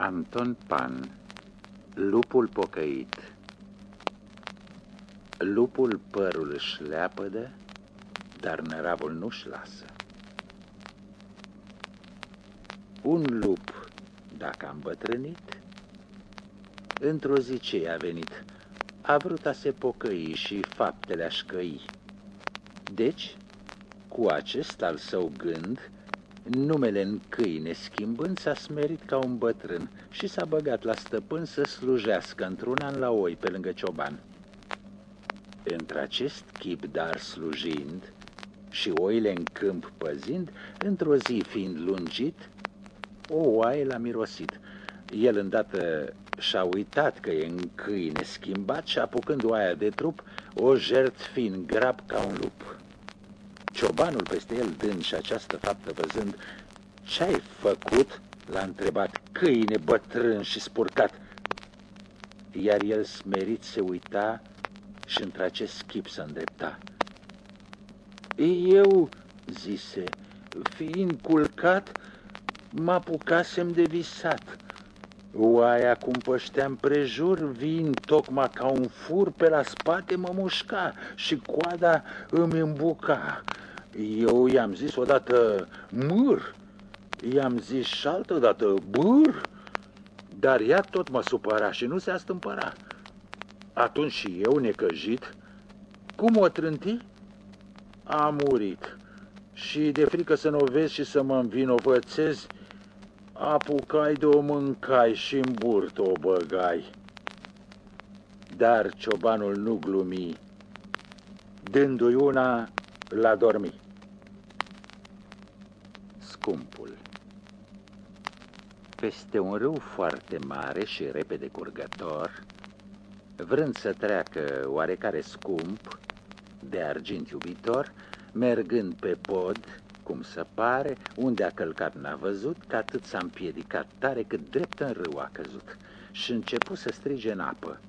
Anton Pan Lupul pocăit Lupul părul își leapădă, dar năravul nu-și lasă. Un lup, dacă a îmbătrânit, într-o zi ce a venit, a vrut a se pocăi și faptele a șcăi. Deci, cu acest al său gând, numele în câine schimbând, s-a smerit ca un bătrân și s-a băgat la stăpân să slujească într-un an la oi pe lângă cioban. Într-acest chip dar slujind și oile în câmp păzind, într-o zi fiind lungit, o oaie l-a mirosit. El îndată și-a uitat că e în câine schimbat și apucând oaia de trup, o jert fiind grab ca un lup. Ciobanul peste el dând și această faptă văzând, Ce-ai făcut?" l-a întrebat, câine bătrân și spurcat. Iar el smerit se uita și într-acest schip să îndrepta. Eu, zise, fiind culcat, mă apucasem de visat. Oaia cum pășteam prejur, vin tocmai ca un fur pe la spate mă mușca și coada îmi îmbuca. Eu i-am zis odată mâr, i-am zis și altă dată bâr, dar ea tot mă supăra și nu se astâmpăra. Atunci și eu, necăjit, cum o trânti? A murit. Și de frică să nu o vezi și să mă învinovățezi, apucai de o mâncai și în burtă o băgai. Dar ciobanul nu glumi, dându-i una la dormi. Scumpul Peste un râu foarte mare și repede curgător, vrând să treacă oarecare scump, de argint iubitor, mergând pe pod, cum să pare, unde a călcat n-a văzut, că atât s-a împiedicat tare cât drept în râu a căzut și început să strige în apă.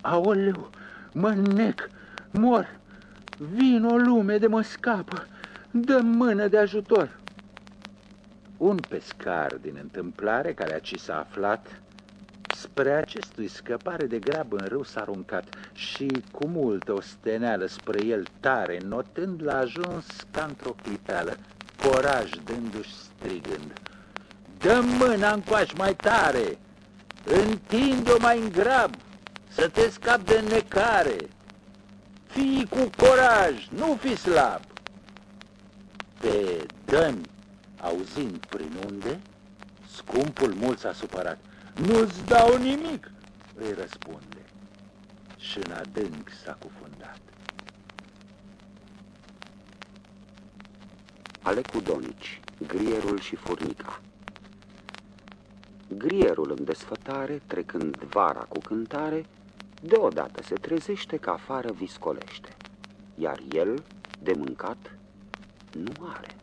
Aoleu, mă nec, mor, vin o lume de mă scapă, dă mână de ajutor. Un pescar din întâmplare care aci s-a aflat, spre acestui scăpare de grabă în râu s-a aruncat și cu multă osteneală spre el tare, notând l-a ajuns ca într-o clipeală, coraj dându-și strigând. Dă mâna încoași mai tare, întinde-o mai în grab, să te scapi de necare. Fii cu coraj, nu fi slab. Pe dămi, auzind prin unde, scumpul mult s-a supărat. Nu-ți dau nimic, îi răspunde. Și în adânc s-a cufundat. Alecu Donici, Grierul și Furnica Grierul în desfătare, trecând vara cu cântare, deodată se trezește că afară viscolește, iar el, de mâncat, nu are.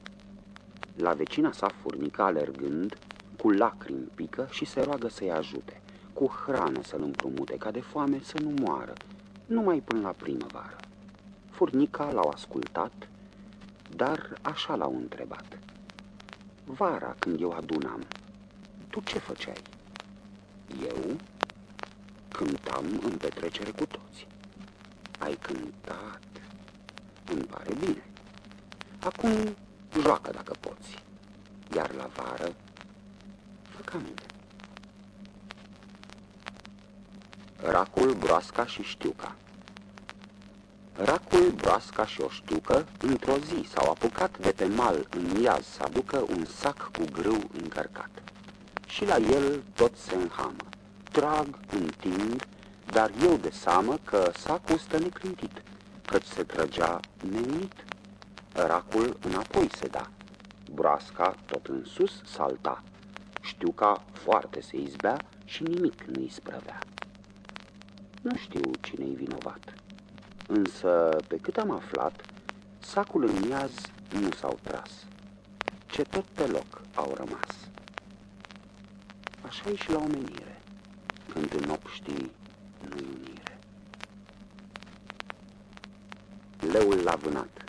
La vecina sa furnica alergând, cu lacrimi pică și se roagă să-i ajute, cu hrană să-l împrumute, ca de foame să nu moară, numai până la primăvară. Furnica l-au ascultat, dar așa l-au întrebat. Vara, când eu adunam, tu ce făceai? Eu cântam în petrecere cu toți. Ai cântat, îmi pare bine. Acum joacă dacă poți, iar la vară ca mine. Racul, broasca și știuca Racul, broasca și o știucă, într-o zi s-au apucat de pe mal în iaz să aducă un sac cu grâu încărcat. Și la el tot se înhamă. Trag, întind, dar eu de seamă că sacul stă neclintit, căci se trăgea neunit. Racul înapoi se da, broasca tot în sus salta, știu ca foarte se izbea și nimic nu-i sprăvea. Nu știu cine-i vinovat, însă pe cât am aflat, sacul în miaz nu s-au tras, ce tot pe loc au rămas. așa e și la omenire, când în obștii nu-i unire. Leul l-a vânat.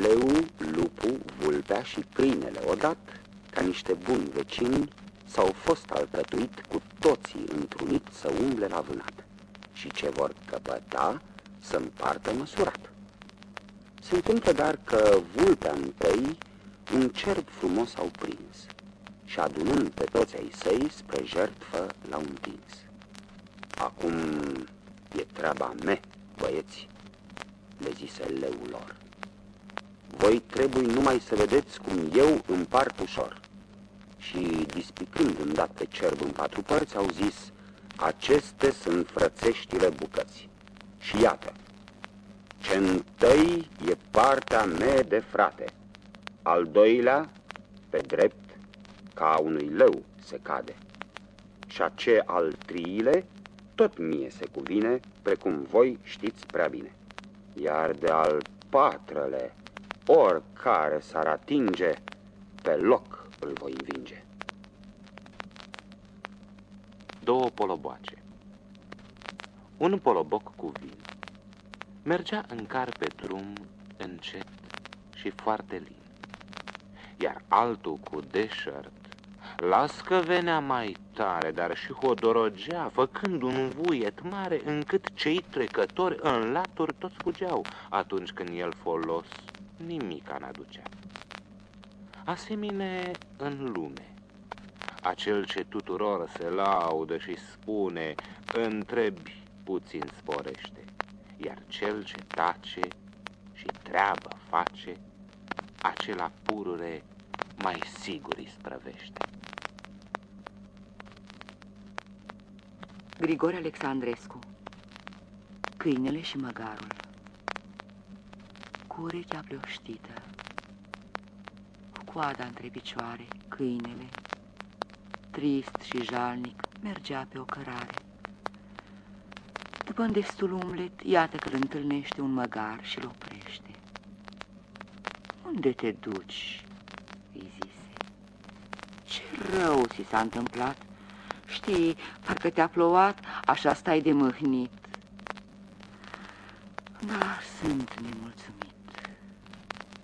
Leu, lupul, vulpea și câinele odată ca niște buni vecini, s-au fost alcătuit cu toții întrunit să umble la vânat și ce vor căpăta să împartă măsurat. Se întâmplă dar că vulpea întâi un cerb frumos au prins și adunând pe toți ai săi spre jertfă l-au împins. Acum e treaba mea, băieți, le zise leul lor. Voi trebuie numai să vedeți cum eu împart ușor. Și, dispicând îndată cerb în patru părți, au zis, aceste sunt frățeștile bucăți. Și iată, ce întâi e partea mea de frate, al doilea, pe drept, ca unui leu se cade, și ace al triile, tot mie se cuvine, precum voi știți prea bine. Iar de al patrele, oricare s-ar atinge, pe loc îl voi învinge. Două poloboace Un poloboc cu vin mergea în car pe drum încet și foarte lin, iar altul cu deșert Las că venea mai tare, dar și hodorogea, făcând un vuiet mare, încât cei trecători în laturi toți fugeau, atunci când el folos nimica n-aducea. Asemine în lume, acel ce tuturor se laudă și spune, întrebi puțin sporește, iar cel ce tace și treabă face, acela purure mai sigur îi sprăvește. Grigore Alexandrescu. Câinele și măgarul. Cu urechea pleoștită Cu coada între picioare Câinele. Trist și jalnic Mergea pe o cărare. După destul umlet Iată că îl întâlnește un măgar și-l oprește. Unde te duci? îi zise. Ce rău ți s-a întâmplat Știi, parcă te-a plouat, așa stai de mâhnit. Dar sunt nemulțumit.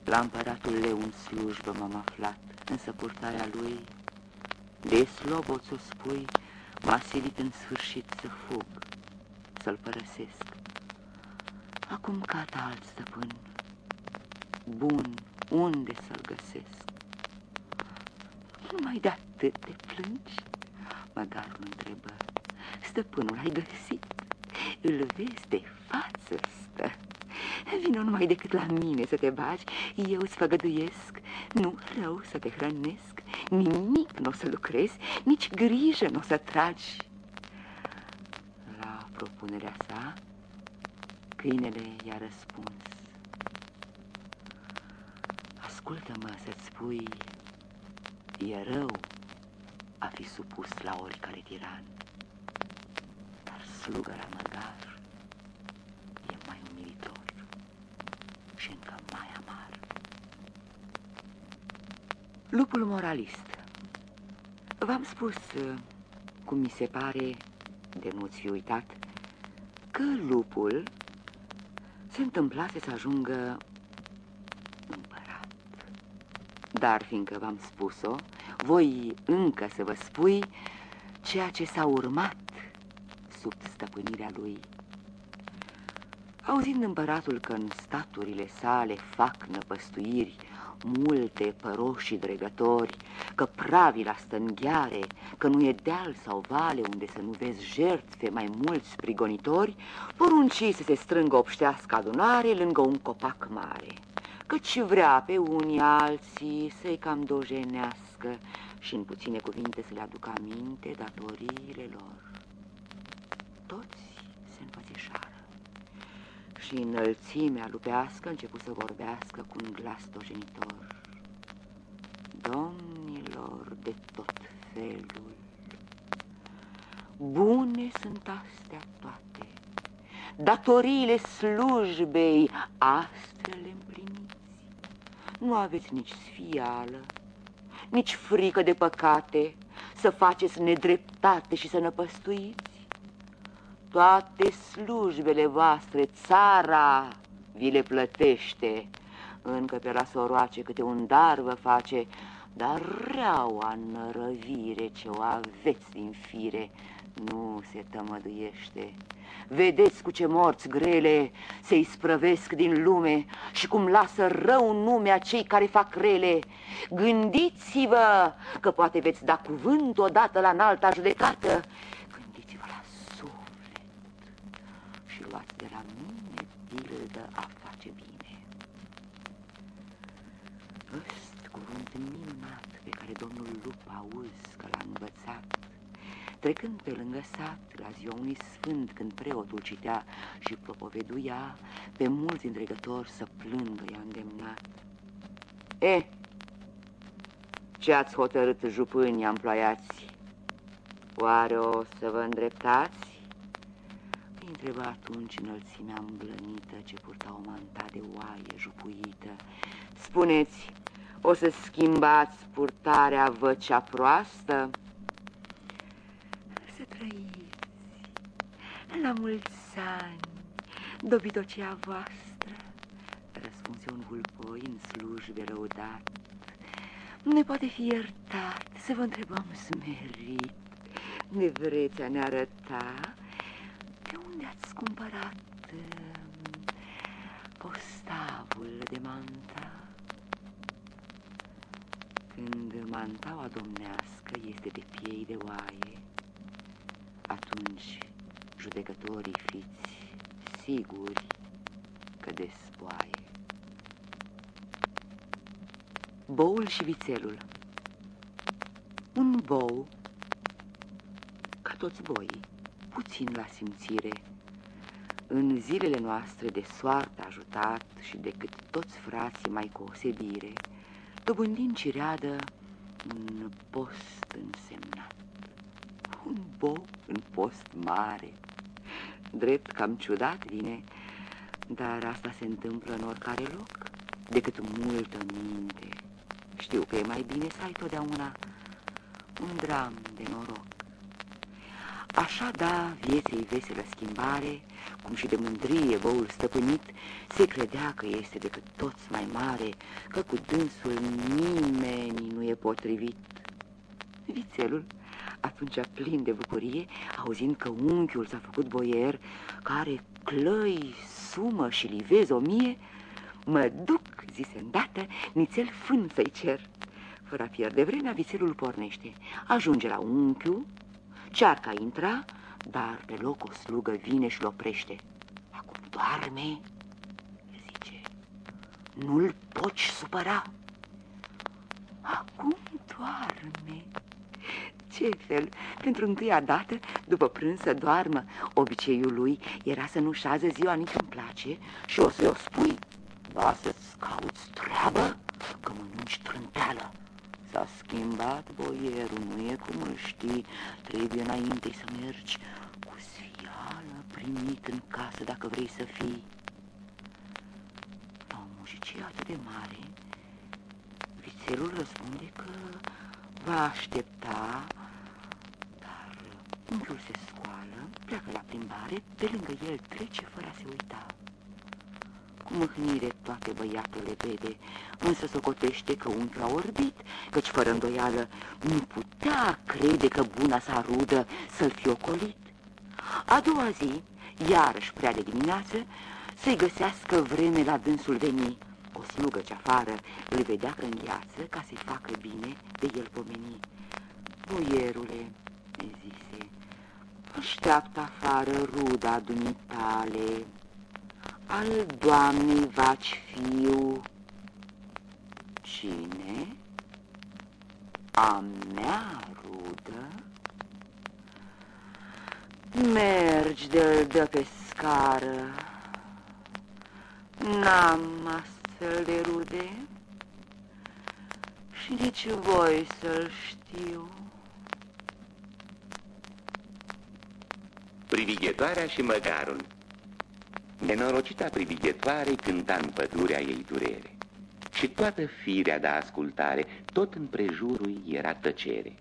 La împăratul leu în slujbă m-am aflat, însă purtarea lui, de slobot să spui, m-a silit în sfârșit să fug, să-l părăsesc. Acum cata alt stăpân, bun, unde să-l găsesc? Numai de atât de plângi? Măgarul întrebă. Stăpânul, ai găsit? Îl vezi de față stă. Vino numai decât la mine să te bagi, eu îți făgăduiesc, nu rău să te hrănesc, nimic nu o să lucrezi, nici grijă nu o să tragi. La propunerea sa, câinele i-a răspuns. Ascultă-mă să-ți spui, e rău a fi supus la oricare tiran. Dar slugă la măgar e mai umilitor și încă mai amar. Lupul moralist V-am spus, cum mi se pare, de nu-ți fi uitat, că lupul se întâmplase să ajungă împărat. Dar fiindcă v-am spus-o, voi încă să vă spui ceea ce s-a urmat sub stăpânirea lui. Auzind împăratul că în staturile sale fac năpăstuiri multe păroși dregători, că pravi la stânghiare, că nu e deal sau vale unde să nu vezi jertfe mai mulți prigonitori, porunci să se strângă obștească adunare lângă un copac mare, căci vrea pe unii alții să-i cam dojenească vorbească și în puține cuvinte să le aducă aminte datoriile lor. Toți se înfățișară și înălțimea lupească început să vorbească cu un glas dojenitor. Domnilor de tot felul, bune sunt astea toate, datoriile slujbei astfel împliniți. Nu aveți nici sfială, nici frică de păcate, să faceți nedreptate și să năpăstuiți. Toate slujbele voastre, țara vi le plătește, încă pe la soroace câte un dar vă face, dar reaua nărăvire ce o aveți din fire nu se tămăduiește. Vedeți cu ce morți grele se isprăvesc din lume și cum lasă rău nume a cei care fac rele. Gândiți-vă că poate veți da cuvânt odată la înalta judecată. Gândiți-vă la suflet și luați de la mine pildă a face bine. Ăst cuvânt minunat pe care domnul Lup auzi că l-a învățat Trecând pe lângă sat, la ziua unui sfânt, când preotul citea și propoveduia, pe mulți întregători să plângă i-a îndemnat. E, ce ați hotărât jupânii amploiați? Oare o să vă îndreptați? Îi întreba atunci înălțimea îmblănită ce purta o manta de oaie jupuită. Spuneți, o să schimbați purtarea văcea proastă? La mulți ani, dobitocia voastră, răspunse un vulpoi în slujbe lăudat. Ne poate fi iertat să vă întrebăm smerit. Ne vreți a ne arăta pe unde ați cumpărat um, postavul de manta? Când mantaua domnească este de piei de oaie, atunci judecătorii fiți siguri că despoaie. Boul și vițelul Un bou, ca toți boii, puțin la simțire, în zilele noastre de soartă ajutat și decât toți frații mai cu osebire, dobândind cireadă un post însemnat. Un bou în post mare, Drept cam ciudat vine, dar asta se întâmplă în oricare loc, decât multă minte. Știu că e mai bine să ai totdeauna un dram de noroc. Așa da vieții veselă schimbare, cum și de mândrie boul stăpânit, se credea că este decât toți mai mare, că cu dânsul nimeni nu e potrivit. Vițelul atunci plin de bucurie, auzind că unchiul s-a făcut boier, care clăi, sumă și livez o mie, mă duc, zise îndată, nițel fân să-i cer. Fără a pierde vremea, vițelul pornește. Ajunge la unchiul, cearca intra, dar pe loc o slugă vine și-l oprește. Acum doarme, zice, nu-l poți supăra. Acum doarme ce fel? Pentru întâia dată, după prânz să doarmă, obiceiul lui era să nu șază ziua nici-mi place și o să-i o spui. Ba să-ți cauți treabă, că mănânci trânteală. S-a schimbat boierul, nu e cum îl știi, trebuie înainte să mergi cu sfială primit în casă dacă vrei să fii. La o muzicie atât de mare, vițelul răspunde că va aștepta Unchiul se scoală, pleacă la plimbare, pe lângă el trece fără a se uita. Cu mâhnire toate băiatul le vede, însă socotește că unchiul a orbit, căci fără îndoială nu putea crede că buna sa rudă să-l fi ocolit. A doua zi, iarăși prea de dimineață, să-i găsească vreme la dânsul veni. O slugă ce afară îl vedea în gheață ca să-i facă bine de el pomeni. Boierule, mi zise, Așteaptă afară ruda dumitale, al doamnei vaci fiu. Cine? A mea rudă? Mergi de-l dă pe scară, N-am astfel de rude și nici voi să-l știu. Privighetoarea și măgarul. Nenorocita privighetoare cânta în pădurea ei durere. Și toată firea de ascultare, tot în prejurul era tăcere.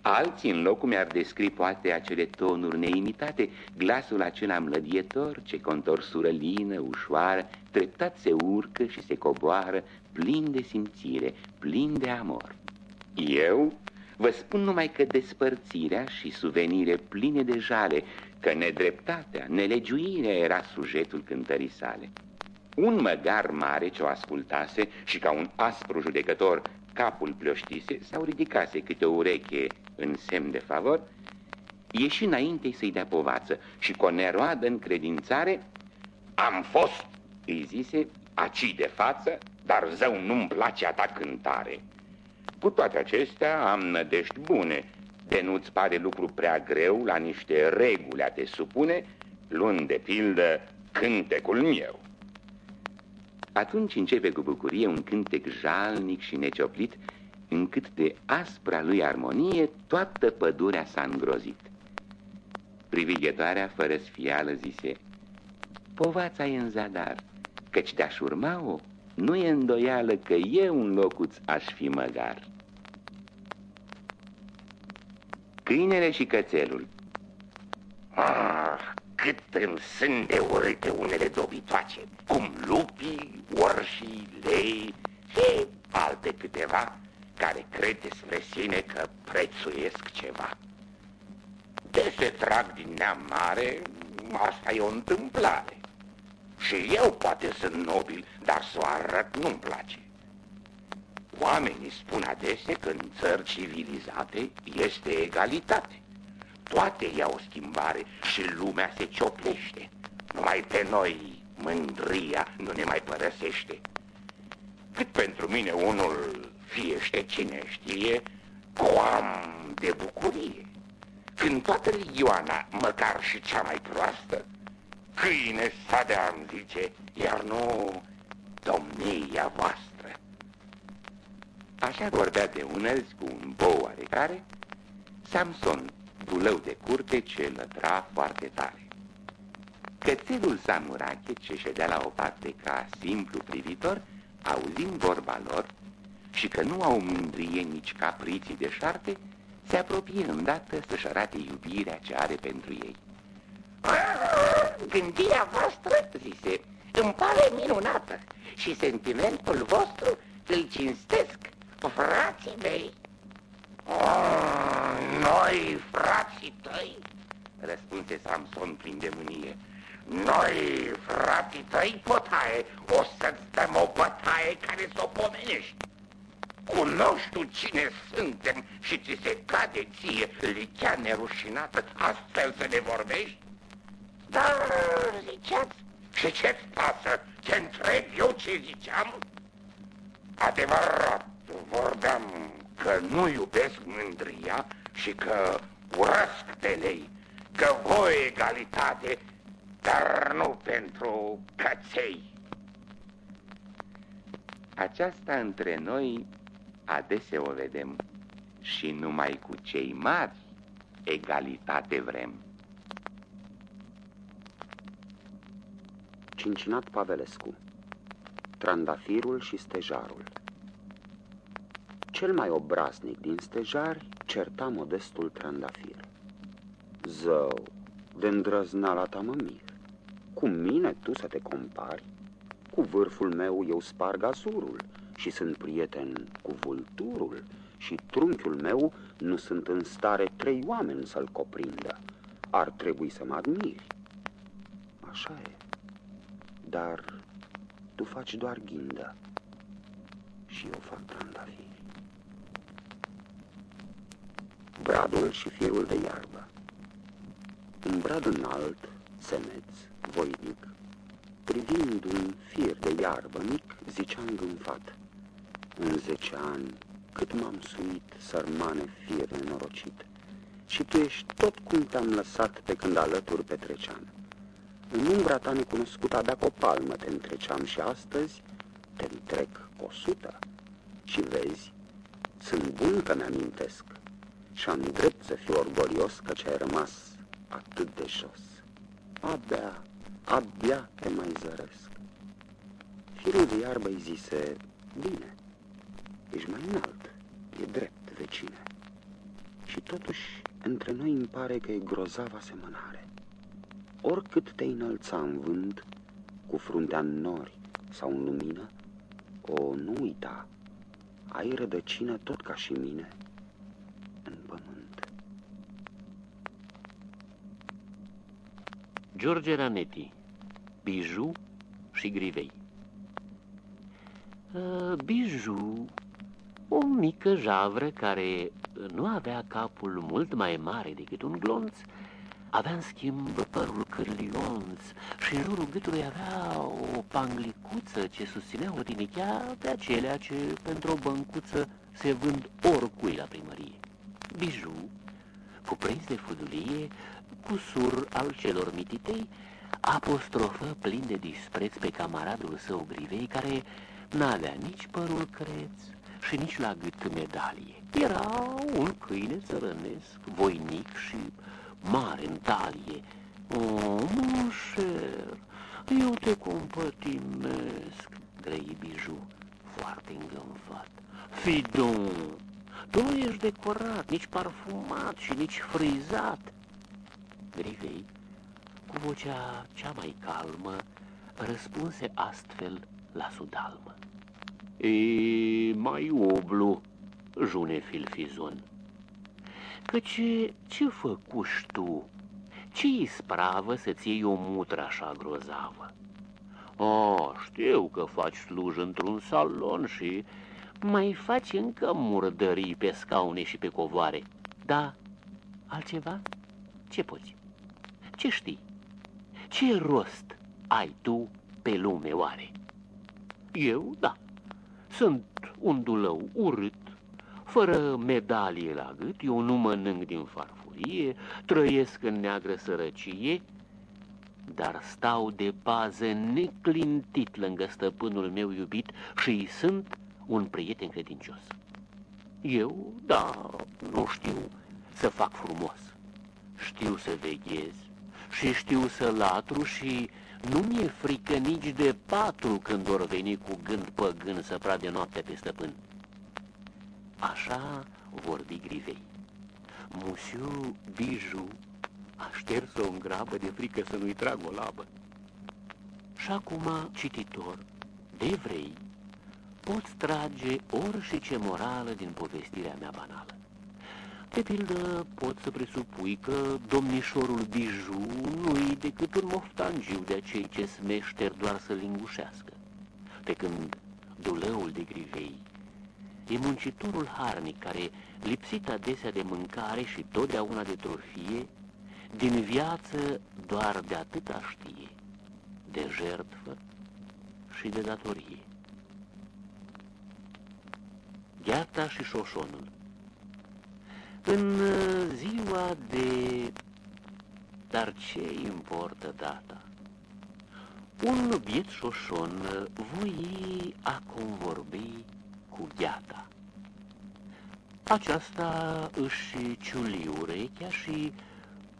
Alții în locul mi-ar descri poate acele tonuri neimitate, glasul acela mlădietor ce contorsură lină, ușoară, treptat se urcă și se coboară, plin de simțire, plin de amor. Eu vă spun numai că despărțirea și suvenire pline de jale, că nedreptatea, nelegiuirea era sujetul cântării sale. Un măgar mare ce o ascultase și ca un aspru judecător capul plăștise sau ridicase câte o ureche în semn de favor, ieși înainte să-i dea povață și cu o neroadă încredințare, Am fost, îi zise, aci de față, dar zău nu-mi place a ta cântare. Cu toate acestea am nădești bune, de nu-ți pare lucru prea greu la niște reguli a te supune, luând de pildă cântecul meu. Atunci începe cu bucurie un cântec jalnic și necioplit, încât de aspra lui armonie toată pădurea s-a îngrozit. Privighetoarea fără sfială zise, Povața e în zadar, căci de-aș urma-o, nu e îndoială că eu în locuț aș fi măgar. Câinele și cățelul Ah, cât îmi sunt de urâte unele dobitoace, cum lupii, orșii, lei și alte câteva care crede spre sine că prețuiesc ceva. De se trag din neam mare, asta e o întâmplare. Și eu poate sunt nobil, dar să o arăt nu-mi place. Oamenii spun adesea că în țări civilizate este egalitate. Toate iau schimbare și lumea se cioplește. Numai pe noi mândria nu ne mai părăsește. Cât pentru mine unul fiește cine știe, o am de bucurie. Când toată Ioana, măcar și cea mai proastă, câine sadea îmi zice, iar nu domnia voastră. Așa vorbea de unăzi cu un bou oarecare, Samson, dulău de curte ce lătra foarte tare. Cățelul samurache ce ședea la o parte ca simplu privitor, auzind vorba lor și că nu au mândrie nici capriții de șarte, se apropie îndată să-și arate iubirea ce are pentru ei. Gândirea voastră, zise, îmi pare minunată și sentimentul vostru îl cinstesc, frații mei. Oh, noi, frații tăi, răspunse Samson plin de mânie, noi, frații tăi, potaie, o să-ți dăm o bătaie care să o pomenești. Cunoști tu cine suntem și ți se cade ție, licea nerușinată, astfel să ne vorbești? Dar ziceați, și ce-ți pasă? Te întreb eu ce ziceam? Adevărat, vorbeam că nu iubesc mândria și că urăsc de lei, că voi egalitate, dar nu pentru căței. Aceasta între noi adesea o vedem și numai cu cei mari egalitate vrem. Cincinat Pavelescu Trandafirul și stejarul Cel mai obraznic din stejari certa modestul trandafir. Zău, de îndrăznala ta mă mir. Cu mine tu să te compari? Cu vârful meu eu sparg azurul și sunt prieten cu vulturul și trunchiul meu nu sunt în stare trei oameni să-l coprindă. Ar trebui să mă admiri. Așa e. Dar tu faci doar ghindă și eu fac trandafiri. Bradul și firul de iarbă Un brad înalt, semeț, voinic, privind un fir de iarbă mic, zicea îngânfat. În zece ani, cât m-am suit, sărmane fir nenorocit, și tu ești tot cum te-am lăsat pe când alături petreceam. În umbra ta necunoscută abia cu o palmă te întreceam și astăzi te întrec cu o sută. Și vezi, sunt bun că mi-amintesc și am drept să fiu orgolios că ce ai rămas atât de jos. Abia, abia te mai zăresc. Firul de iarbă îi zise, bine, ești mai înalt, e drept, vecine. Și Și totuși, între noi îmi pare că e grozavă asemănare. Oricât te înălța în vânt, cu fruntea în nori sau în lumină, o, nu uita, ai rădăcină tot ca și mine în pământ. George Ranetti, Biju și Grivei uh, Biju, o mică javră care nu avea capul mult mai mare decât un glonț, avea în schimb părul cârlionț și în jurul gâtului avea o panglicuță ce susținea o tinichea pe acelea ce pentru o băncuță se vând oricui la primărie. Biju, cuprins de fudulie, cu sur al celor mititei, apostrofă plin de dispreț pe camaradul său grivei, care n-avea nici părul creț și nici la gât medalie. Era un câine țărănesc, voinic și mare în talie. O, moșer, eu te compătimesc, grăi Biju, foarte îngânfat. Fidon, tu nu ești decorat, nici parfumat și nici frizat. Grivei, cu vocea cea mai calmă, răspunse astfel la sudalmă. E, mai oblu, june filfizon. Căci ce făcuși tu? Ce ispravă să-ți iei o mutră așa grozavă? O, știu că faci sluj într-un salon și mai faci încă murdării pe scaune și pe covoare. Da, altceva? Ce poți? Ce știi? Ce rost ai tu pe lume oare? Eu, da, sunt un dulău urât, fără medalie la gât, eu nu mănânc din farfurie, trăiesc în neagră sărăcie, dar stau de bază neclintit lângă stăpânul meu iubit și îi sunt un prieten credincios. Eu, da, nu știu să fac frumos, știu să veghez și știu să latru și nu mi-e frică nici de patru când or veni cu gând păgân să prade noaptea pe stăpân. Așa vorbi Grivei. Musiu Biju a șters-o în grabă de frică să nu-i trag o labă. Și acum, cititor, de vrei, poți trage orice ce morală din povestirea mea banală. De pildă, pot să presupui că domnișorul Biju nu-i decât un moftangiu de acei ce smeșter doar să lingușească, pe când dulăul de grivei e muncitorul harnic care, lipsit adesea de mâncare și totdeauna de trofie, din viață doar de atâta știe, de jertfă și de datorie. Gheata și șoșonul În ziua de... Dar ce importă data? Un biet șoșon voi a convorbi cu gheata. Aceasta își ciuli urechea și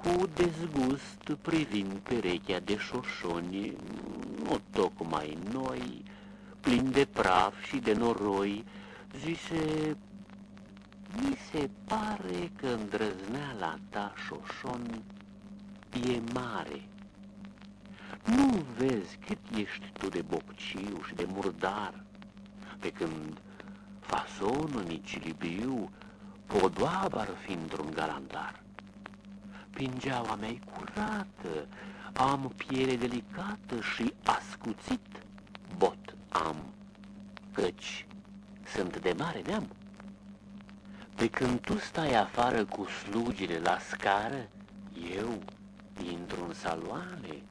cu dezgust privind perechea de șoșoni, nu tocmai noi, plin de praf și de noroi, zise, mi se pare că îndrăzneala ta, șoșon, e mare. Nu vezi cât ești tu de bocciu și de murdar, pe când fasonul nici libiu podoabă ar fi într-un galantar. Pingeaua mea curată, am piele delicată și ascuțit bot am, căci sunt de mare neam. Pe când tu stai afară cu slugile la scară, eu intru în saloane,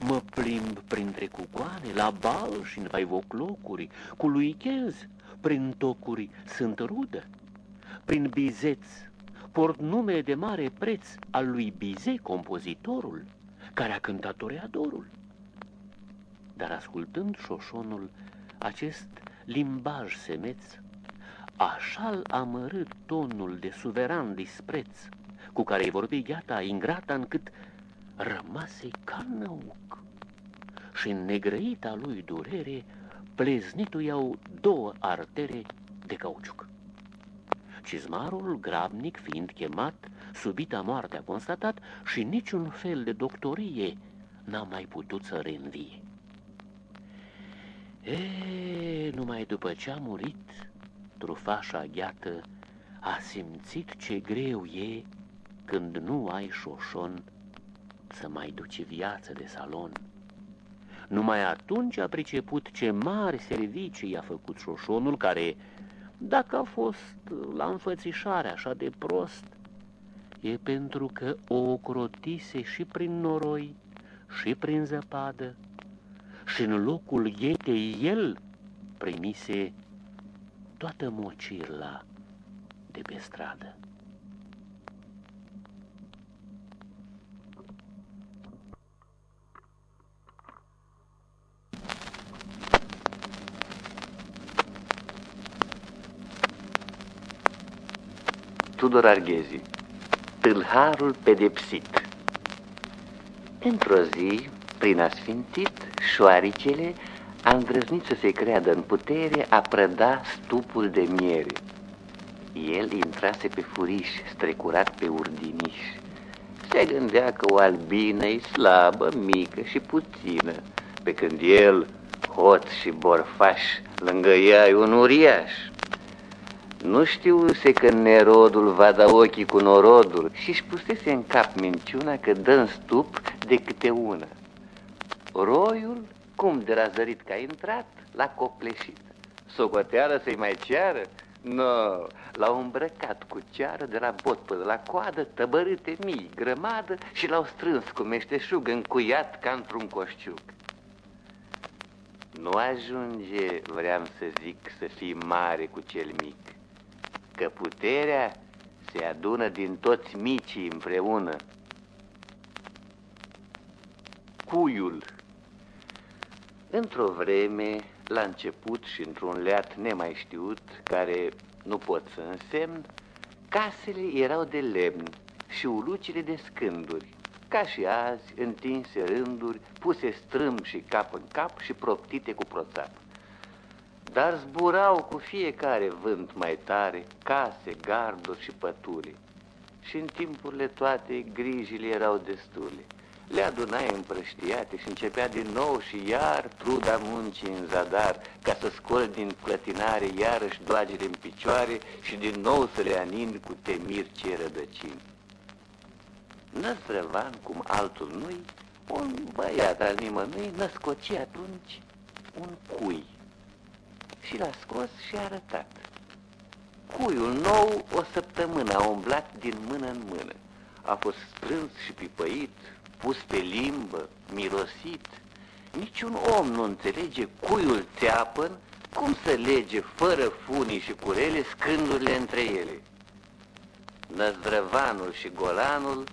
mă plimb printre cucoane, la bal și în vaivoclocuri, cu lui Chez, prin tocuri sunt rudă, prin bizeți port numele de mare preț al lui Bize, compozitorul, care a cântat toreadorul. Dar ascultând șoșonul acest limbaj semeț, așa-l amărât tonul de suveran dispreț cu care îi vorbi gheata ingrata încât rămase ca năuc și în negrăita lui durere pleznitul iau două artere de cauciuc. Cizmarul, grabnic fiind chemat, subita moarte a constatat și niciun fel de doctorie n-a mai putut să reînvie. E, numai după ce a murit, trufașa aghiată a simțit ce greu e când nu ai șoșon să mai duci viață de salon. Numai atunci a priceput ce mari servicii i-a făcut șoșonul care, dacă a fost la înfățișare așa de prost, e pentru că o ocrotise și prin noroi și prin zăpadă și în locul ghetei el primise toată mocirla de pe stradă. Tudor Arghezi Tâlharul pedepsit Într-o zi, prin asfințit, șoaricele a îndrăznit să se creadă în putere a prăda stupul de miere. El intrase pe furiș, strecurat pe urdiniș. Se gândea că o albină e slabă, mică și puțină, pe când el, hot și borfaș, lângă ea e un uriaș. Nu știuse că nerodul va da ochii cu norodul și-și pusese în cap minciuna că dă în stup de câte una. Roiul, cum de razărit că a intrat, l-a copleșit. Socoteară să-i mai ceară? Nu, no, l-au îmbrăcat cu ceară de la bot până la coadă, tăbărâte mii, grămadă și l-au strâns cu meșteșug, încuiat ca într-un coșciuc. Nu ajunge, vreau să zic, să fii mare cu cel mic că puterea se adună din toți micii împreună. Cuiul Într-o vreme, la început și într-un leat nemai știut, care nu pot să însemn, casele erau de lemn și ulucile de scânduri, ca și azi, întinse rânduri, puse strâm și cap în cap și proptite cu proțap dar zburau cu fiecare vânt mai tare, case, garduri și pături. Și în timpurile toate grijile erau destule. Le adunai împrăștiate și începea din nou și iar truda muncii în zadar, ca să scol din clătinare iarăși doagele în picioare și din nou să le anin cu temir ce rădăcini. Năstrăvan, cum altul nu-i, un băiat al nimănui născoci atunci un cui și l-a scos și a arătat. Cuiul nou o săptămână a umblat din mână în mână. A fost strâns și pipăit, pus pe limbă, mirosit. Niciun om nu înțelege cuiul țeapăn cum să lege fără funii și curele scândurile între ele. Năzdrăvanul și golanul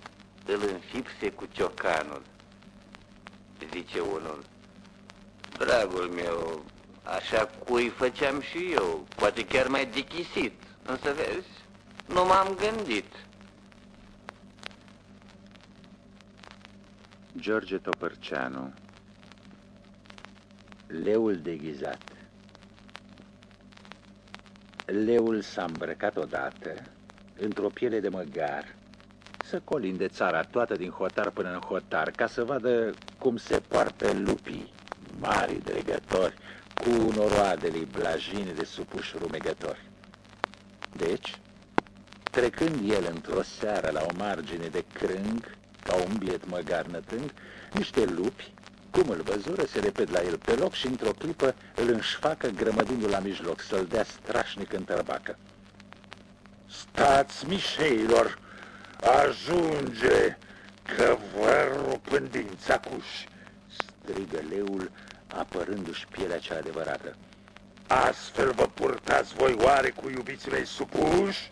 îl înfipse cu ciocanul. Zice unul, dragul meu, Așa cui făceam și eu, poate chiar mai dichisit, însă vezi, nu m-am gândit. George Topărceanu Leul deghizat Leul s-a îmbrăcat odată într-o piele de măgar să colinde țara toată din hotar până în hotar ca să vadă cum se poartă lupii, mari dregători, cu noroadele blajine de supuși rumegători. Deci, trecând el într-o seară la o margine de crâng, ca un biet măgar nătând, niște lupi, cum îl văzură, se repet la el pe loc și într-o clipă îl înșfacă grămădindu-l la mijloc, să-l dea strașnic în tărbacă. Stați, mișeilor, ajunge, că vă rup în dința cuși, strigă leul, apărându-și pielea cea adevărată. Astfel vă purtați voi oare cu iubiții mei supuși?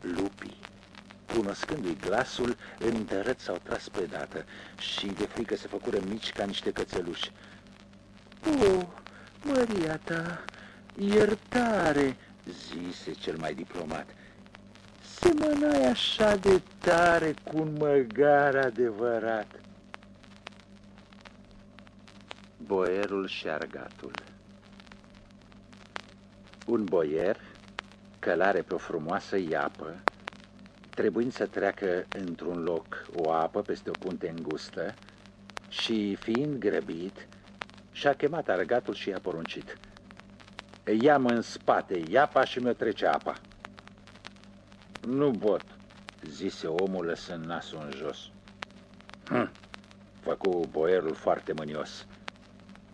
Lupii, cunoscându-i glasul, întărât s-au tras pe dată și de frică se făcură mici ca niște cățeluși. O, Maria ta, iertare, zise cel mai diplomat. Semănai așa de tare cu un măgar adevărat boierul și argatul Un boier, călare pe o frumoasă iapă, trebuind să treacă într-un loc o apă peste o punte îngustă și, fiind grăbit, și-a chemat arăgatul și i-a poruncit. Ia-mă în spate iapa și mi-o trece apa. Nu pot, zise omul lăsând nasul în jos. Hm, făcu boierul foarte mânios.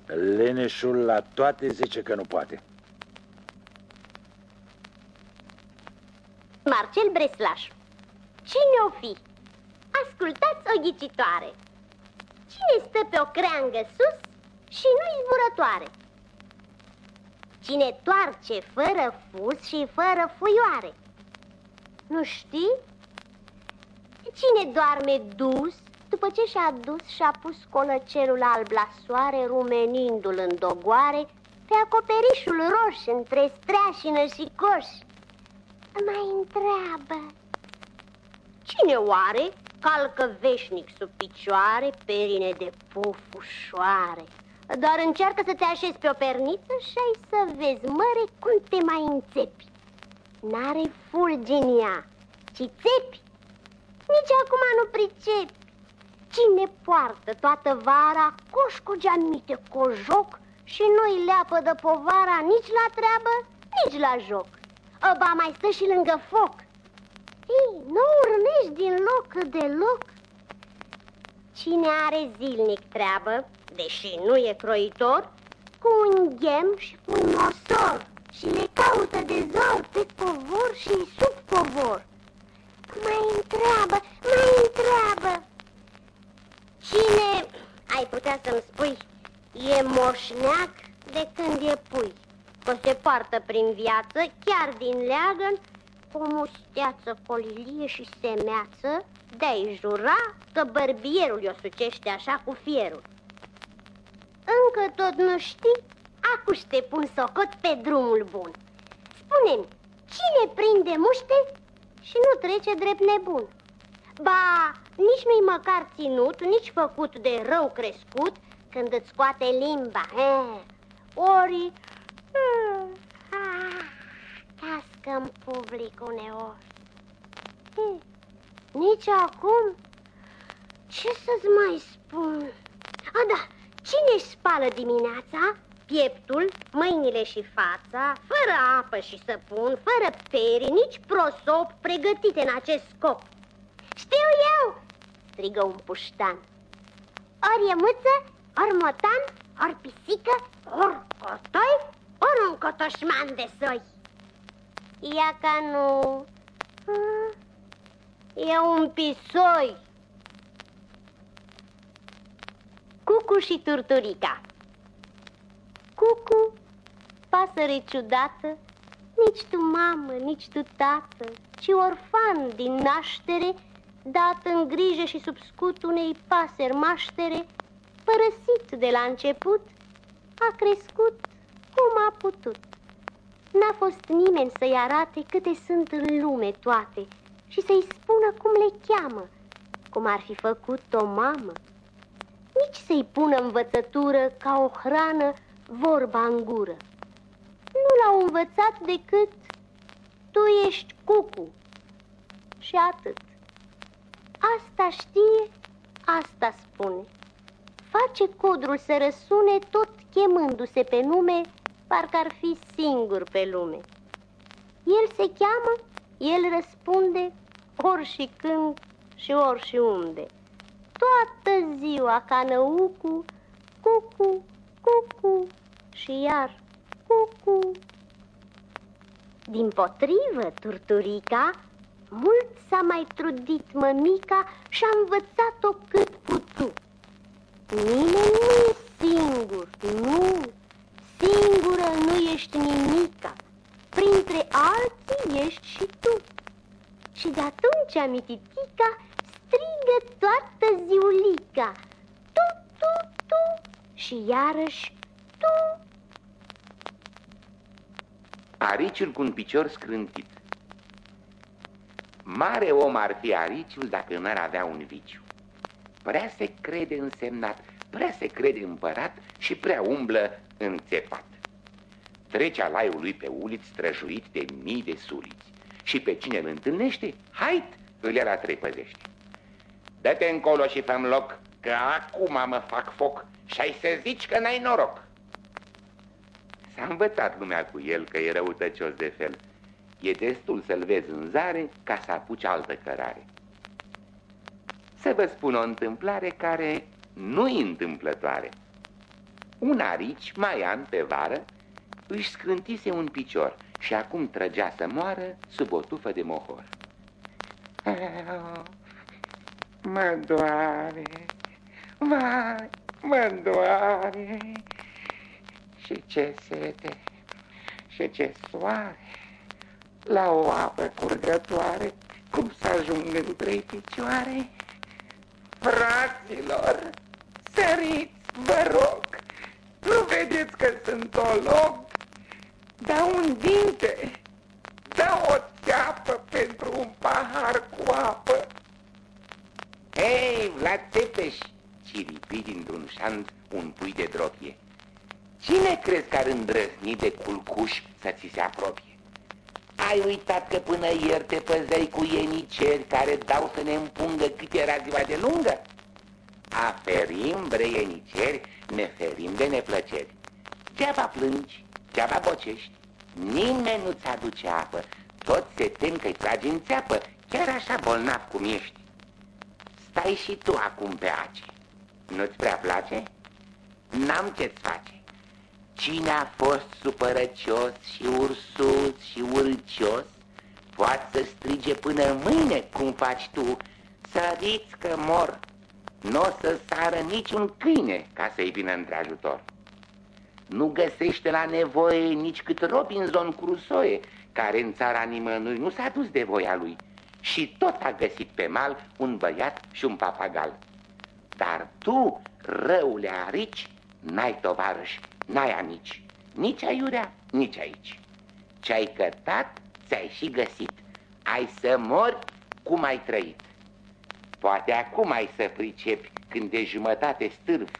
Leneșul la toate zice că nu poate. Marcel Breslaș Cine o fi? Ascultați o ghicitoare Cine stă pe o creangă sus și nu-i zburătoare? Cine toarce fără fus și fără fuioare? Nu știi? Cine doarme dus după ce și-a dus și-a pus colăcerul alb la soare, rumenindu-l în dogoare, pe acoperișul roș între streașină și coș? Mai întreabă, cine oare calcă veșnic sub picioare perine de puf ușoare? Doar încearcă să te așezi pe o perniță și ai să vezi, măre, cum te mai înțepi. N-are fulgenia, ci țepi. Nici acum nu pricepi. Cine poartă toată vara coș cu geamite cojoc și nu-i leapă de povara nici la treabă, nici la joc. Ba mai stă și lângă foc. Ei, nu urmești din loc deloc. Cine are zilnic treabă, deși nu e croitor, cu un ghem și cu un mosor și le caută de zor pe covor și sub covor. Mai întreabă, mai întreabă. Cine, ai putea să-mi spui, e moșneac de când e pui? Că se poartă prin viață, chiar din leagăn, cu o musteață colilie și semeață, de-ai jura că bărbierul i-o sucește așa cu fierul. Încă tot nu știi? Acuși te pun socot pe drumul bun. Spune-mi, cine prinde muște și nu trece drept nebun? Ba, nici nu-i măcar ținut, nici făcut de rău crescut când îți scoate limba. Eh, ori, hmm, ah, cască în public uneori. Eh, nici acum? Ce să-ți mai spun? A, da, cine își spală dimineața? Pieptul, mâinile și fața, fără apă și săpun, fără peri, nici prosop pregătite în acest scop. Știu eu, strigă un puștan. Ori e muță, ori motan, ori pisică, ori cotoi, ori un cotoșman de soi. Ia ca nu... E un pisoi. Cucu și Turturica Cucu, pasăre ciudată, nici tu mamă, nici tu tată, ci orfan din naștere, dat în grijă și sub scut unei pasări maștere, părăsit de la început, a crescut cum a putut. N-a fost nimeni să-i arate câte sunt în lume toate și să-i spună cum le cheamă, cum ar fi făcut o mamă. Nici să-i pună învățătură ca o hrană vorba în gură. Nu l-au învățat decât tu ești cucu și atât. Asta știe, asta spune. Face codrul să răsune tot chemându-se pe nume, parcă ar fi singur pe lume. El se cheamă, el răspunde, ori și când și ori și unde. Toată ziua ca năucu, cucu, cucu și iar cucu. Din potrivă, turturica, mult s-a mai trudit mămica și-a învățat-o cât putu. Nimeni nu e singur, nu, singură nu ești nimica, printre alții ești și tu. Și de atunci amititica strigă toată ziulica, tu, tu, tu, și iarăși tu. Ariciul cu un picior scrântit. Mare om ar fi ariciul dacă n-ar avea un viciu. Prea se crede însemnat, prea se crede împărat și prea umblă înțepat. trecea laiul pe uliți străjuit de mii de suliți. Și pe cine îl întâlnește, hait, îl era trepăzește. Dă-te încolo și făm loc, că acum mă fac foc și ai să zici că n-ai noroc. S-a învățat lumea cu el că e răutăcios de fel. E destul să-l vezi în zare ca să apuci altă cărare. Să vă spun o întâmplare care nu-i întâmplătoare. Un arici, mai an pe vară, își scrântise un picior și acum trăgea să moară sub o tufă de mohor. Mă doare, vai, mă doare, și ce sete, și ce soare, la o apă curgătoare, cum să ajung în trei picioare? Fraților, săriți, vă rog, nu vedeți că sunt olog? Da un dinte, da o țeapă pentru un pahar cu apă. Hei, Vlad Țepeș, ciripi dintr-un șanț un pui de dropie. Cine crezi că ar îndrăzni de culcuș să ți se apropie? Ai uitat că până ieri te păzeai cu ieniceri care dau să ne împungă cât era ziua de lungă? Aferim, bre ieniceri, ne ferim de neplăceri. Deaba plângi, deaba bocești, nimeni nu-ți aduce apă, toți se tem că-i tragi în țeapă, chiar așa bolnav cum ești. Stai și tu acum pe ace, nu-ți prea place? N-am ce-ți face. Cine a fost supărăcios și ursus și urcios, poate să strige până mâine cum faci tu, săriți că mor, nu o să sară niciun câine ca să-i vină într-ajutor. Nu găsește la nevoie nici cât Robinson Crusoe, care în țara nimănui nu s-a dus de voia lui și tot a găsit pe mal un băiat și un papagal. Dar tu, răule arici, n-ai tovarăși N-ai amici, nici aiurea, nici aici. Ce-ai cătat, ți-ai și găsit. Ai să mori cum ai trăit. Poate acum ai să pricepi când de jumătate stârv.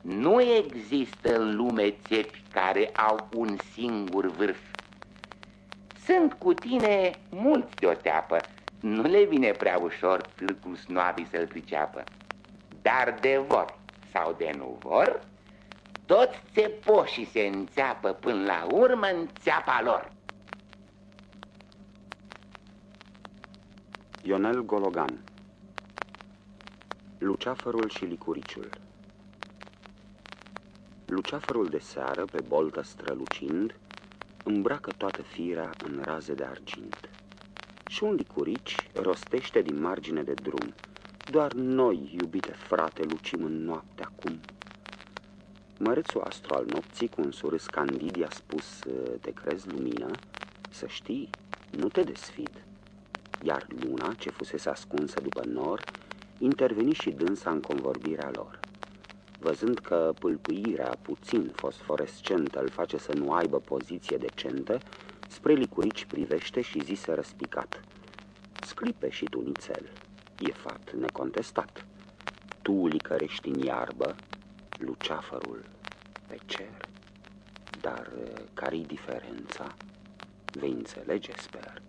Nu există în lume țepi care au un singur vârf. Sunt cu tine mulți de o teapă, nu le vine prea ușor târgul snoabii să-l priceapă. Dar de vor sau de nu vor, toți țepoșii se înțeapă până la urmă în țeapa lor. Ionel Gologan Luceafărul și licuriciul Luceafărul de seară, pe boltă strălucind, îmbracă toată firea în raze de argint. Și un licurici rostește din margine de drum, Doar noi, iubite frate, lucim în noapte acum. Mărețul astru al nopții, cu un surâs candid, i-a spus, te crezi lumină? Să știi, nu te desfid. Iar luna, ce fusese ascunsă după nor, interveni și dânsa în convorbirea lor. Văzând că pâlpâirea puțin fosforescentă îl face să nu aibă poziție decentă, spre licurici privește și zise răspicat. Sclipe și tu, nițel, e fat necontestat. Tu licărești în iarbă, luceafărul pe cer, dar uh, care-i diferența? Vei înțelege, sper.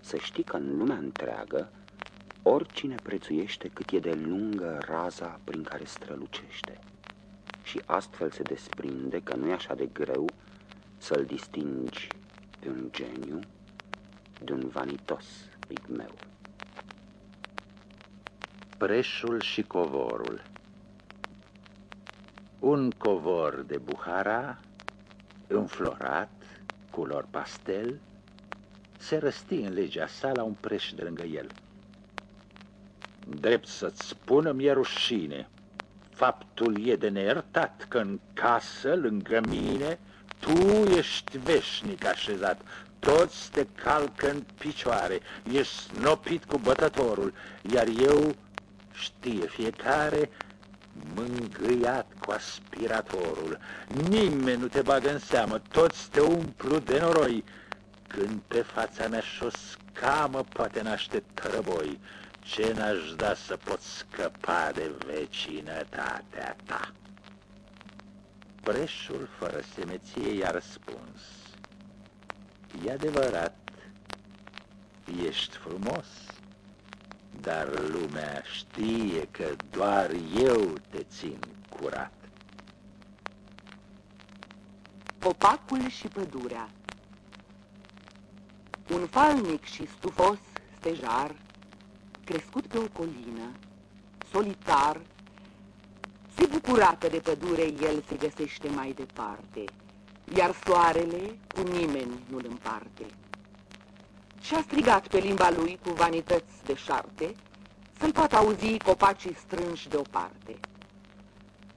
Să știi că în lumea întreagă, oricine prețuiește cât e de lungă raza prin care strălucește. Și astfel se desprinde că nu e așa de greu să-l distingi pe un geniu de un vanitos pigmeu. Preșul și covorul un covor de Buhara, înflorat, culor pastel, se răsti în legea sa la un preș de lângă el. Drept să-ți spună, mi-e rușine. Faptul e de neiertat că în casă, lângă mine, tu ești veșnic așezat, toți te calcă în picioare, ești snopit cu bătătorul, iar eu, știe fiecare, mângâiat cu aspiratorul. Nimeni nu te bagă în seamă, toți te umplu de noroi. Când pe fața mea și-o scamă poate naște trăboi, ce n-aș da să pot scăpa de vecinătatea ta? Preșul fără semeție i-a răspuns. E adevărat, ești frumos, dar lumea știe că doar eu te țin curat. Copacul și pădurea Un falnic și stufos stejar, crescut pe o colină, solitar, se bucura că de pădure el se găsește mai departe, iar soarele cu nimeni nu-l împarte. Și-a strigat pe limba lui cu vanități de șarte, să-l poată auzi copacii strânși deoparte.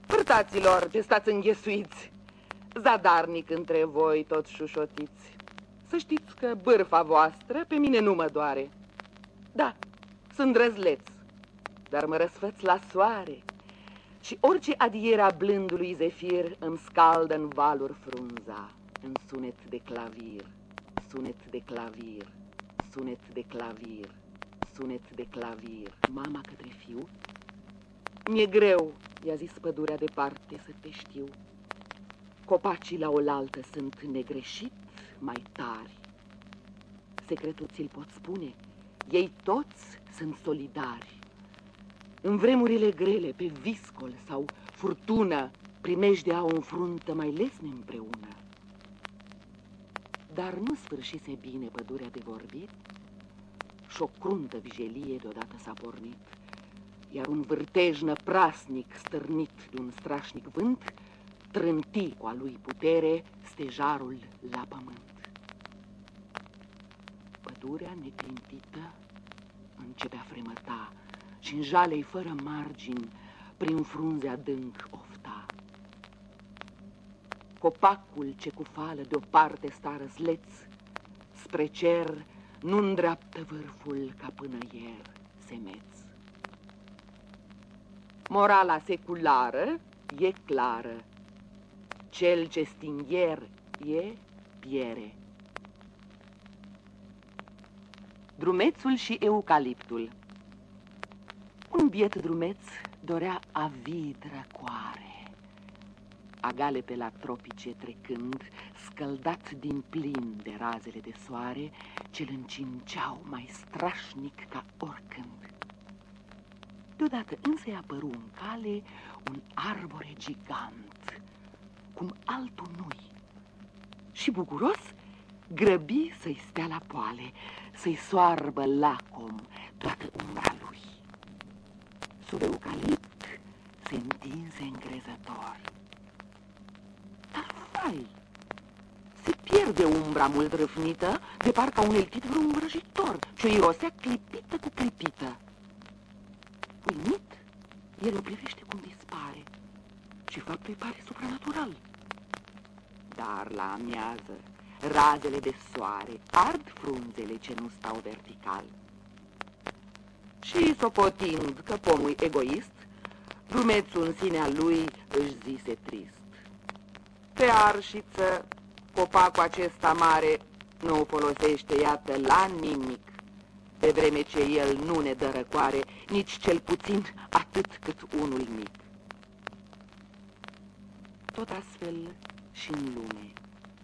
Părtaților ce stați înghesuiți, zadarnic între voi toți șușotiți, să știți că bârfa voastră pe mine nu mă doare. Da, sunt răzleț, dar mă răsfăț la soare și orice adiera blândului zefir îmi scaldă în valuri frunza, în sunet de clavir, sunet de clavir, sunet de clavir, sunet de clavir. Mama către fiu, mi-e greu, i-a zis pădurea departe, să te știu. Copacii la oaltă sunt negreșit mai tari. Secretul ți-l pot spune, ei toți sunt solidari. În vremurile grele, pe viscol sau furtună, primejdea o înfruntă mai lesne împreună. Dar nu sfârșise bine pădurea de vorbit și o cruntă vijelie deodată s-a pornit, iar un vârtej năprasnic stârnit de un strașnic vânt trânti cu a lui putere stejarul la pământ. Pădurea neclintită începea fremăta și în jalei fără margini, prin frunze adânc ofta. Copacul ce cu fală de-o parte sta răzleț, spre cer nu îndreaptă vârful ca până ieri semeț. Morala seculară e clară, cel ce stingher e piere. Drumețul și eucaliptul Un biet drumeț dorea avid răcoare, agale pe la tropice trecând, scăldat din plin de razele de soare, ce-l încinceau mai strașnic ca oricând. Deodată însă i-a apărut în cale un arbore gigant, cum altul nu-i, și bucuros grăbi să-i stea la poale, să-i soarbă lacom toată umbra lui. Sub eucalipt se întinse încrezător. Dar fai, se pierde umbra mult râfnită, de parcă un eltit vreun vrăjitor și o irosea clipită cu clipită. Uimit, el o privește cum dispare și faptul îi pare supranatural. Dar la amiază, razele de soare ard frunzele ce nu stau vertical. Și socotind că pomul egoist, drumețul în sinea lui își zise trist. Pe arșiță, copacul acesta mare nu o folosește, iată, la nimic, pe vreme ce el nu ne dă răcoare, nici cel puțin atât cât unul mic. Tot astfel și în lume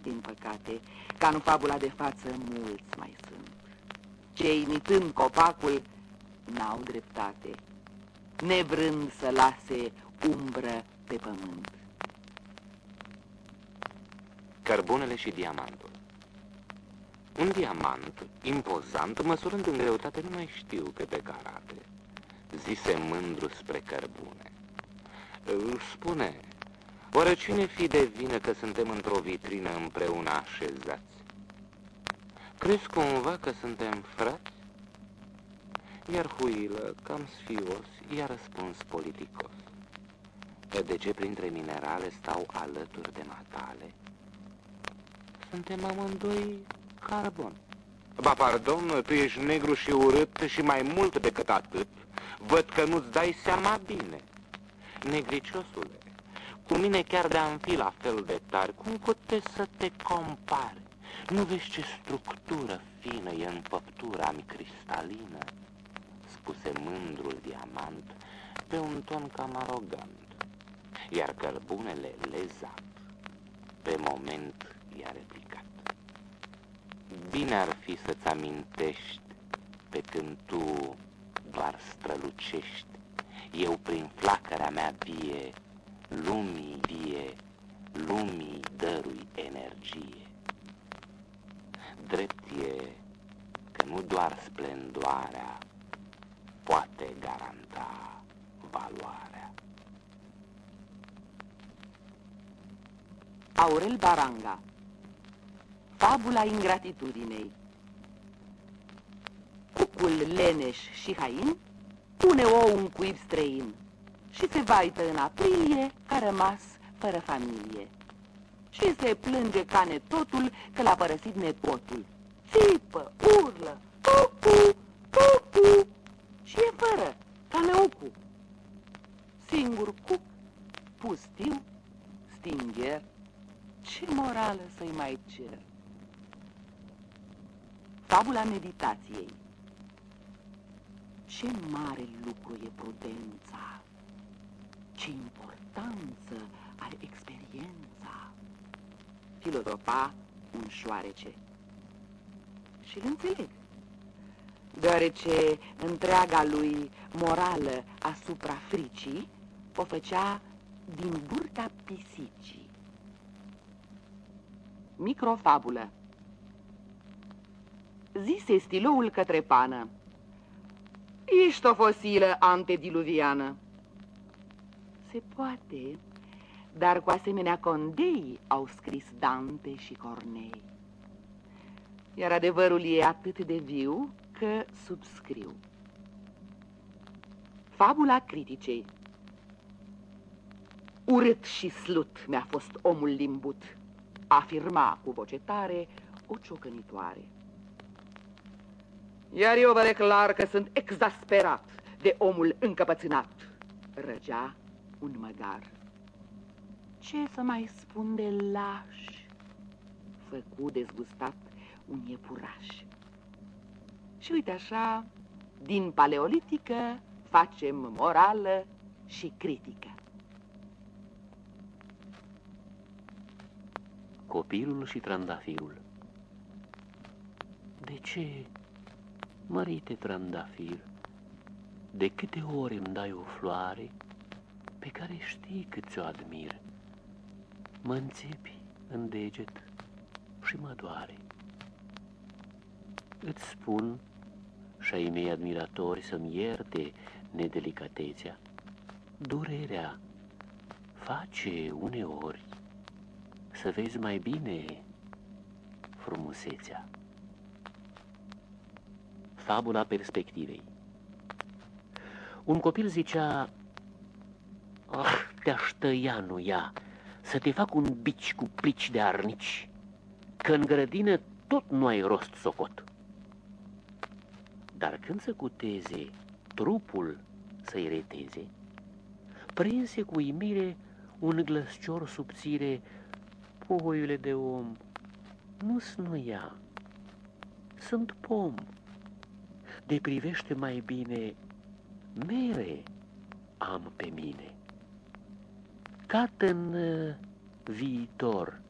din păcate, ca în fabula de față mulți mai sunt. Cei imitând copacul n-au dreptate, nevrând să lase umbră pe pământ. Cărbunele și diamantul Un diamant, impozant, măsurând în greutate, nu mai știu câte carate, zise mândru spre cărbune. Spune, Oare cine fi de vină că suntem într-o vitrină împreună așezați? Crezi cumva că suntem frați? Iar huilă, cam sfios, i-a răspuns politicos. De ce printre minerale stau alături de matale? Suntem amândoi carbon. Ba, pardon, tu ești negru și urât și mai mult decât atât. Văd că nu-ți dai seama bine. Negriciosule, cu mine chiar de-am fi la fel de tare, cum puteți să te compari? Nu vezi ce structură fină e în făptura mi cristalină? Spuse mândrul diamant pe un ton cam arogant, iar cărbunele lezat Pe moment i-a replicat. Bine ar fi să-ți amintești pe când tu doar strălucești, eu prin flacăra mea vie, lumii vie, lumii dărui energie. Drept e că nu doar splendoarea poate garanta valoarea. Aurel Baranga Fabula ingratitudinei Cucul leneș și hain pune ou în cuib străin și se vaită în aprilie ca rămas fără familie. Și se plânge ca netotul că l-a părăsit nepotul. Țipă, urlă, pupu, pupu și e fără, ca lăucu. Singur cuc, pustiu, stingher, ce morală să-i mai cer? Fabula meditației Ce mare lucru e prudența, ce importanță are experiența. Filozofa un șoarece și-l înțeleg, deoarece întreaga lui morală asupra fricii o făcea din burta pisicii. Microfabulă Zise stiloul către pană. Ești o fosilă antediluviană. Se poate, dar cu asemenea condei au scris Dante și Cornei. Iar adevărul e atât de viu că subscriu. Fabula criticei. Urât și slut mi-a fost omul limbut afirma cu voce tare o ciocănitoare. Iar eu vă declar că sunt exasperat de omul încăpățânat, răgea un măgar. Ce să mai spun de laș, făcu dezgustat un iepuraș. Și uite așa, din paleolitică facem morală și critică. copilul și trandafirul. De ce, mărite trandafir, de câte ori îmi dai o floare pe care știi cât ți-o admir? Mă înțepi în deget și mă doare. Îți spun și ai mei admiratori să-mi ierte nedelicatețea. Durerea face uneori să vezi mai bine frumusețea. Fabula perspectivei Un copil zicea, Ah, te-aș tăia, nu ea, să te fac un bici cu plici de arnici, că în grădină tot nu ai rost socot. Dar când să cuteze trupul să-i reteze, prinse cu imire un glăscior subțire puiule de om, nu snuia, sunt pom. De privește mai bine, mere am pe mine. Cat în uh, viitor,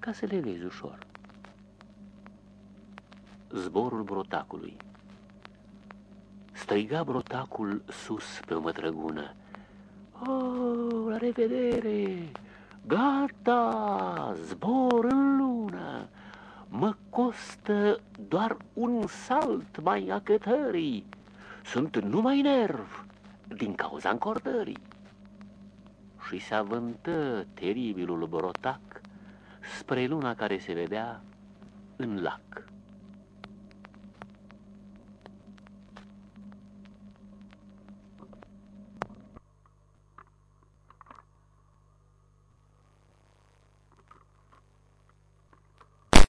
ca să le vezi ușor. Zborul brotacului Striga brotacul sus pe o mătrăgună. Oh, la revedere! Gata, zbor în lună, mă costă doar un salt mai acătării. Sunt numai nerv din cauza încordării. Și se avântă teribilul brotac spre luna care se vedea în lac.